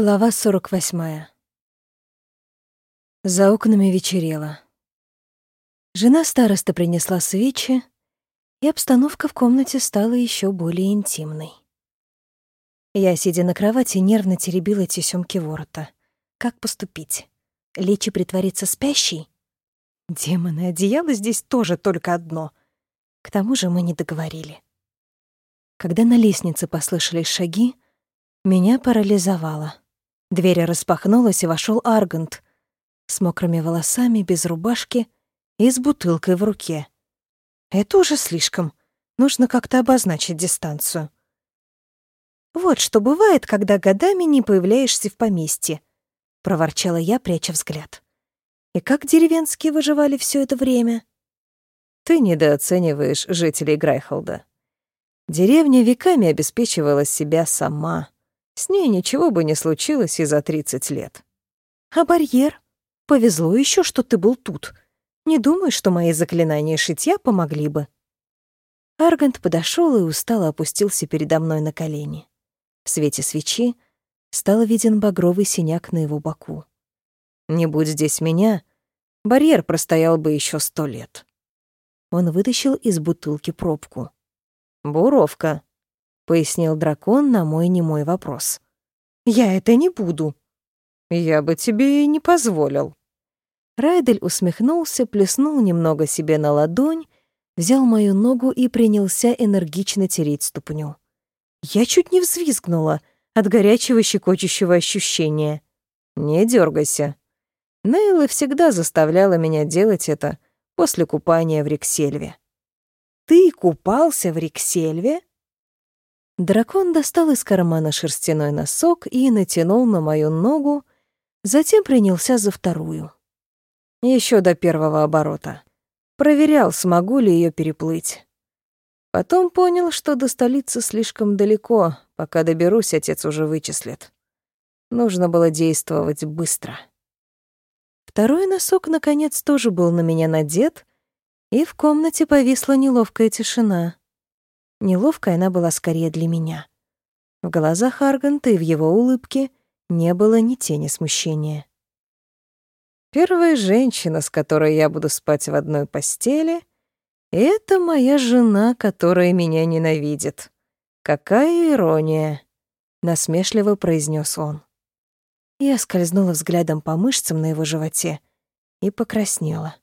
Глава 48. За окнами вечерело. Жена староста принесла свечи, и обстановка в комнате стала еще более интимной. Я, сидя на кровати, нервно теребила тесёмки ворота. Как поступить? Лечь и притвориться спящей? Демоны, одеяло здесь тоже только одно. К тому же мы не договорили. Когда на лестнице послышались шаги, меня парализовало. Дверь распахнулась, и вошел Аргант с мокрыми волосами, без рубашки и с бутылкой в руке. Это уже слишком. Нужно как-то обозначить дистанцию. Вот что бывает, когда годами не появляешься в поместье, проворчала я, пряча взгляд. И как деревенские выживали все это время? Ты недооцениваешь жителей Грайхолда. Деревня веками обеспечивала себя сама. С ней ничего бы не случилось и за 30 лет. А барьер? Повезло еще, что ты был тут. Не думаю, что мои заклинания шитья помогли бы. Аргант подошел и устало опустился передо мной на колени. В свете свечи стал виден багровый синяк на его боку. Не будь здесь меня, барьер простоял бы еще сто лет. Он вытащил из бутылки пробку. «Буровка», пояснил дракон на мой немой вопрос. Я это не буду. Я бы тебе и не позволил. Райдель усмехнулся, плеснул немного себе на ладонь, взял мою ногу и принялся энергично тереть ступню. Я чуть не взвизгнула от горячего щекочущего ощущения. Не дергайся. Нейла всегда заставляла меня делать это после купания в Риксельве. Ты купался в Риксельве? Дракон достал из кармана шерстяной носок и натянул на мою ногу, затем принялся за вторую. Еще до первого оборота. Проверял, смогу ли ее переплыть. Потом понял, что до столицы слишком далеко, пока доберусь, отец уже вычислит. Нужно было действовать быстро. Второй носок, наконец, тоже был на меня надет, и в комнате повисла неловкая тишина. Неловкая она была скорее для меня. В глазах Арганта и в его улыбке не было ни тени смущения. «Первая женщина, с которой я буду спать в одной постели, это моя жена, которая меня ненавидит. Какая ирония!» — насмешливо произнес он. Я скользнула взглядом по мышцам на его животе и покраснела.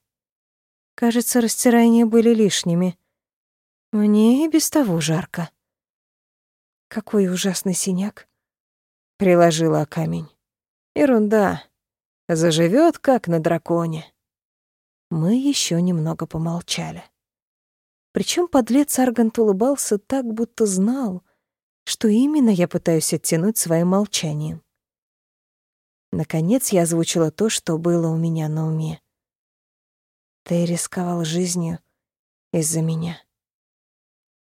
Кажется, растирания были лишними. Мне и без того жарко. Какой ужасный синяк. Приложила камень. Ерунда. Заживет, как на драконе. Мы еще немного помолчали. Причем подлец Аргант улыбался так, будто знал, что именно я пытаюсь оттянуть своим молчанием. Наконец я озвучила то, что было у меня на уме. Ты рисковал жизнью из-за меня.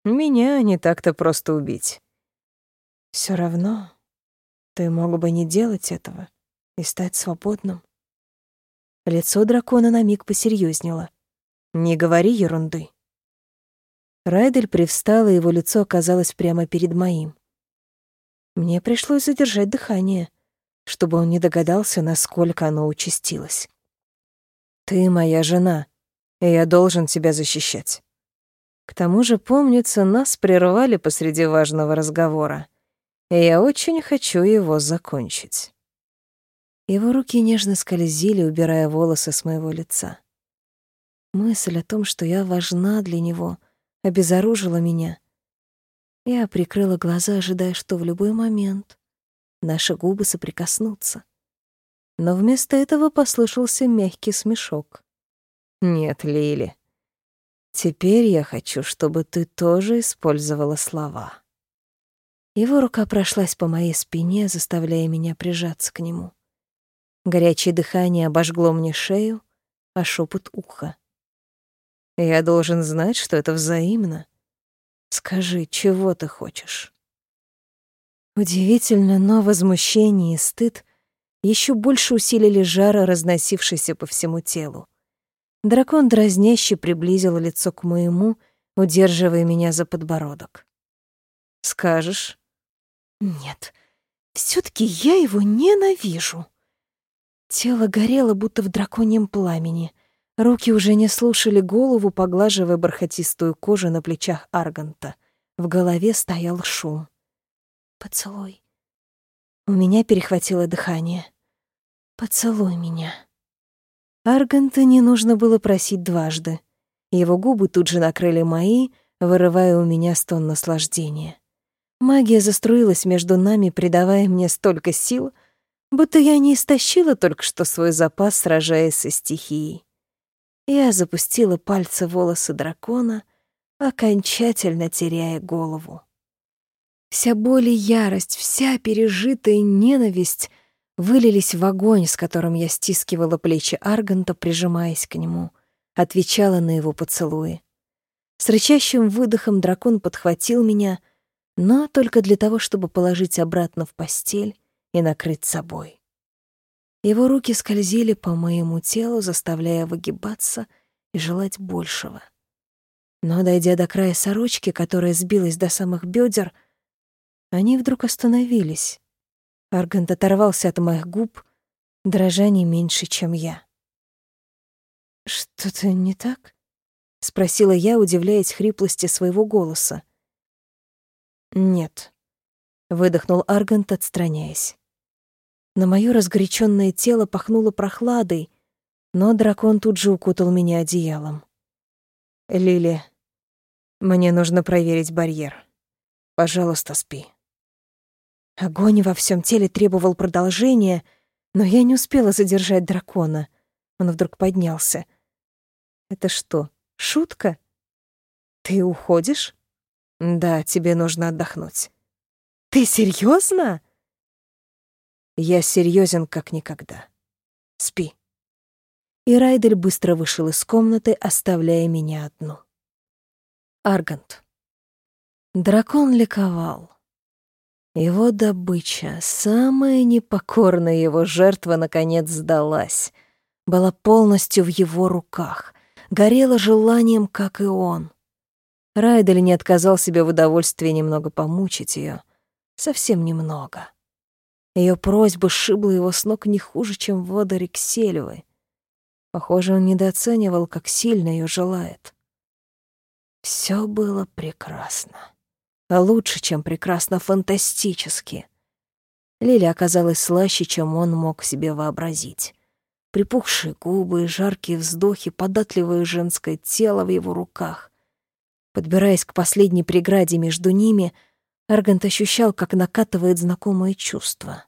Меня не так-то просто убить. Все равно ты мог бы не делать этого и стать свободным. Лицо дракона на миг посерьезнело. Не говори ерунды. Райдель привстал, и его лицо оказалось прямо перед моим. Мне пришлось задержать дыхание, чтобы он не догадался, насколько оно участилось. «Ты моя жена, и я должен тебя защищать. К тому же, помнится, нас прервали посреди важного разговора, и я очень хочу его закончить. Его руки нежно скользили, убирая волосы с моего лица. Мысль о том, что я важна для него, обезоружила меня. Я прикрыла глаза, ожидая, что в любой момент наши губы соприкоснутся. Но вместо этого послышался мягкий смешок. «Нет, Лили, Теперь я хочу, чтобы ты тоже использовала слова. Его рука прошлась по моей спине, заставляя меня прижаться к нему. Горячее дыхание обожгло мне шею, а шепот уха. Я должен знать, что это взаимно. Скажи, чего ты хочешь? Удивительно, но возмущение и стыд еще больше усилили жар, разносившийся по всему телу. Дракон дразняще приблизил лицо к моему, удерживая меня за подбородок. «Скажешь?» «Нет, все таки я его ненавижу. Тело горело, будто в драконьем пламени. Руки уже не слушали голову, поглаживая бархатистую кожу на плечах Арганта. В голове стоял шум. «Поцелуй». У меня перехватило дыхание. «Поцелуй меня». Арганта не нужно было просить дважды. Его губы тут же накрыли мои, вырывая у меня стон наслаждения. Магия заструилась между нами, придавая мне столько сил, будто я не истощила только что свой запас, сражаясь со стихией. Я запустила пальцы волосы дракона, окончательно теряя голову. Вся боль и ярость, вся пережитая ненависть вылились в огонь, с которым я стискивала плечи Арганта, прижимаясь к нему, отвечала на его поцелуи. С рычащим выдохом дракон подхватил меня, но только для того, чтобы положить обратно в постель и накрыть собой. Его руки скользили по моему телу, заставляя выгибаться и желать большего. Но, дойдя до края сорочки, которая сбилась до самых бедер, они вдруг остановились. Аргант оторвался от моих губ, дрожа не меньше, чем я. «Что-то не так?» — спросила я, удивляясь хриплости своего голоса. «Нет», — выдохнул Аргант, отстраняясь. На моё разгоряченное тело пахнуло прохладой, но дракон тут же укутал меня одеялом. «Лили, мне нужно проверить барьер. Пожалуйста, спи». Огонь во всем теле требовал продолжения, но я не успела задержать дракона. Он вдруг поднялся. «Это что, Шутка? Ты уходишь? Да, тебе нужно отдохнуть. Ты серьезно? Я серьезен как никогда. Спи. И Райдель быстро вышел из комнаты, оставляя меня одну. Аргант. Дракон ликовал. Его добыча, самая непокорная его жертва, наконец сдалась, была полностью в его руках — горела желанием, как и он. Райдель не отказал себе в удовольствии немного помучить ее, совсем немного. Ее просьба сшибла его с ног не хуже, чем вода Риксельвы. Похоже, он недооценивал, как сильно ее желает. Все было прекрасно. Лучше, чем прекрасно, фантастически. Лиля оказалась слаще, чем он мог себе вообразить припухшие губы, жаркие вздохи, податливое женское тело в его руках. Подбираясь к последней преграде между ними, Аргант ощущал, как накатывает знакомое чувство.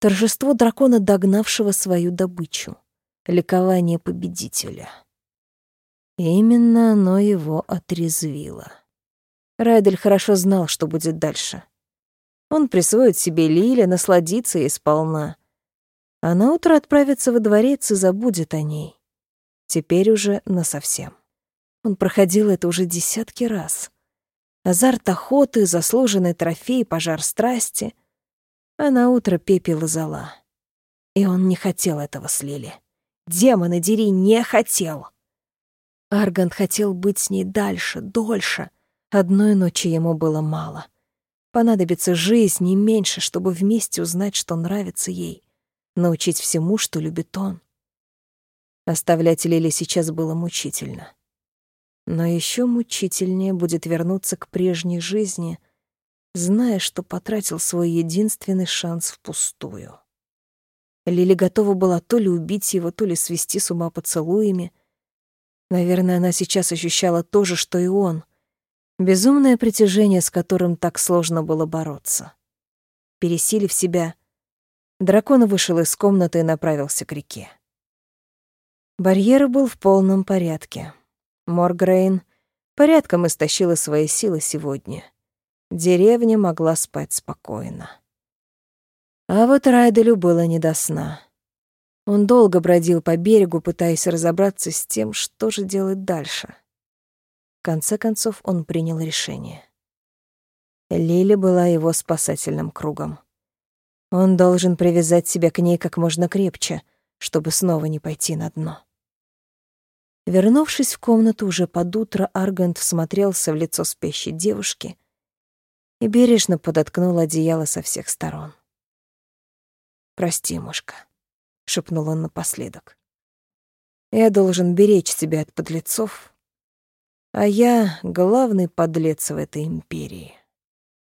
Торжество дракона, догнавшего свою добычу. Ликование победителя. Именно оно его отрезвило. Райдель хорошо знал, что будет дальше. Он присвоит себе Лили, насладится ей сполна — а на утро отправится во дворец и забудет о ней. Теперь уже насовсем. Он проходил это уже десятки раз. Азарт охоты, заслуженный трофей, пожар страсти. А на утро пепел и зола. И он не хотел этого с Лили. Демоны, дери, не хотел. Аргант хотел быть с ней дальше, дольше. Одной ночи ему было мало. Понадобится жизнь не меньше, чтобы вместе узнать, что нравится ей научить всему, что любит он. Оставлять Лили сейчас было мучительно. Но еще мучительнее будет вернуться к прежней жизни, зная, что потратил свой единственный шанс впустую. Лили готова была то ли убить его, то ли свести с ума поцелуями. Наверное, она сейчас ощущала то же, что и он. Безумное притяжение, с которым так сложно было бороться. Пересилив себя, Дракон вышел из комнаты и направился к реке. Барьер был в полном порядке. Моргрейн порядком истощила свои силы сегодня. Деревня могла спать спокойно. А вот Райделю было не до сна. Он долго бродил по берегу, пытаясь разобраться с тем, что же делать дальше. В конце концов он принял решение. Лили была его спасательным кругом. Он должен привязать себя к ней как можно крепче, чтобы снова не пойти на дно. Вернувшись в комнату уже под утро, Аргант всмотрелся в лицо спящей девушки и бережно подоткнул одеяло со всех сторон. «Прости, мушка», — шепнул он напоследок. «Я должен беречь тебя от подлецов, а я главный подлец в этой империи».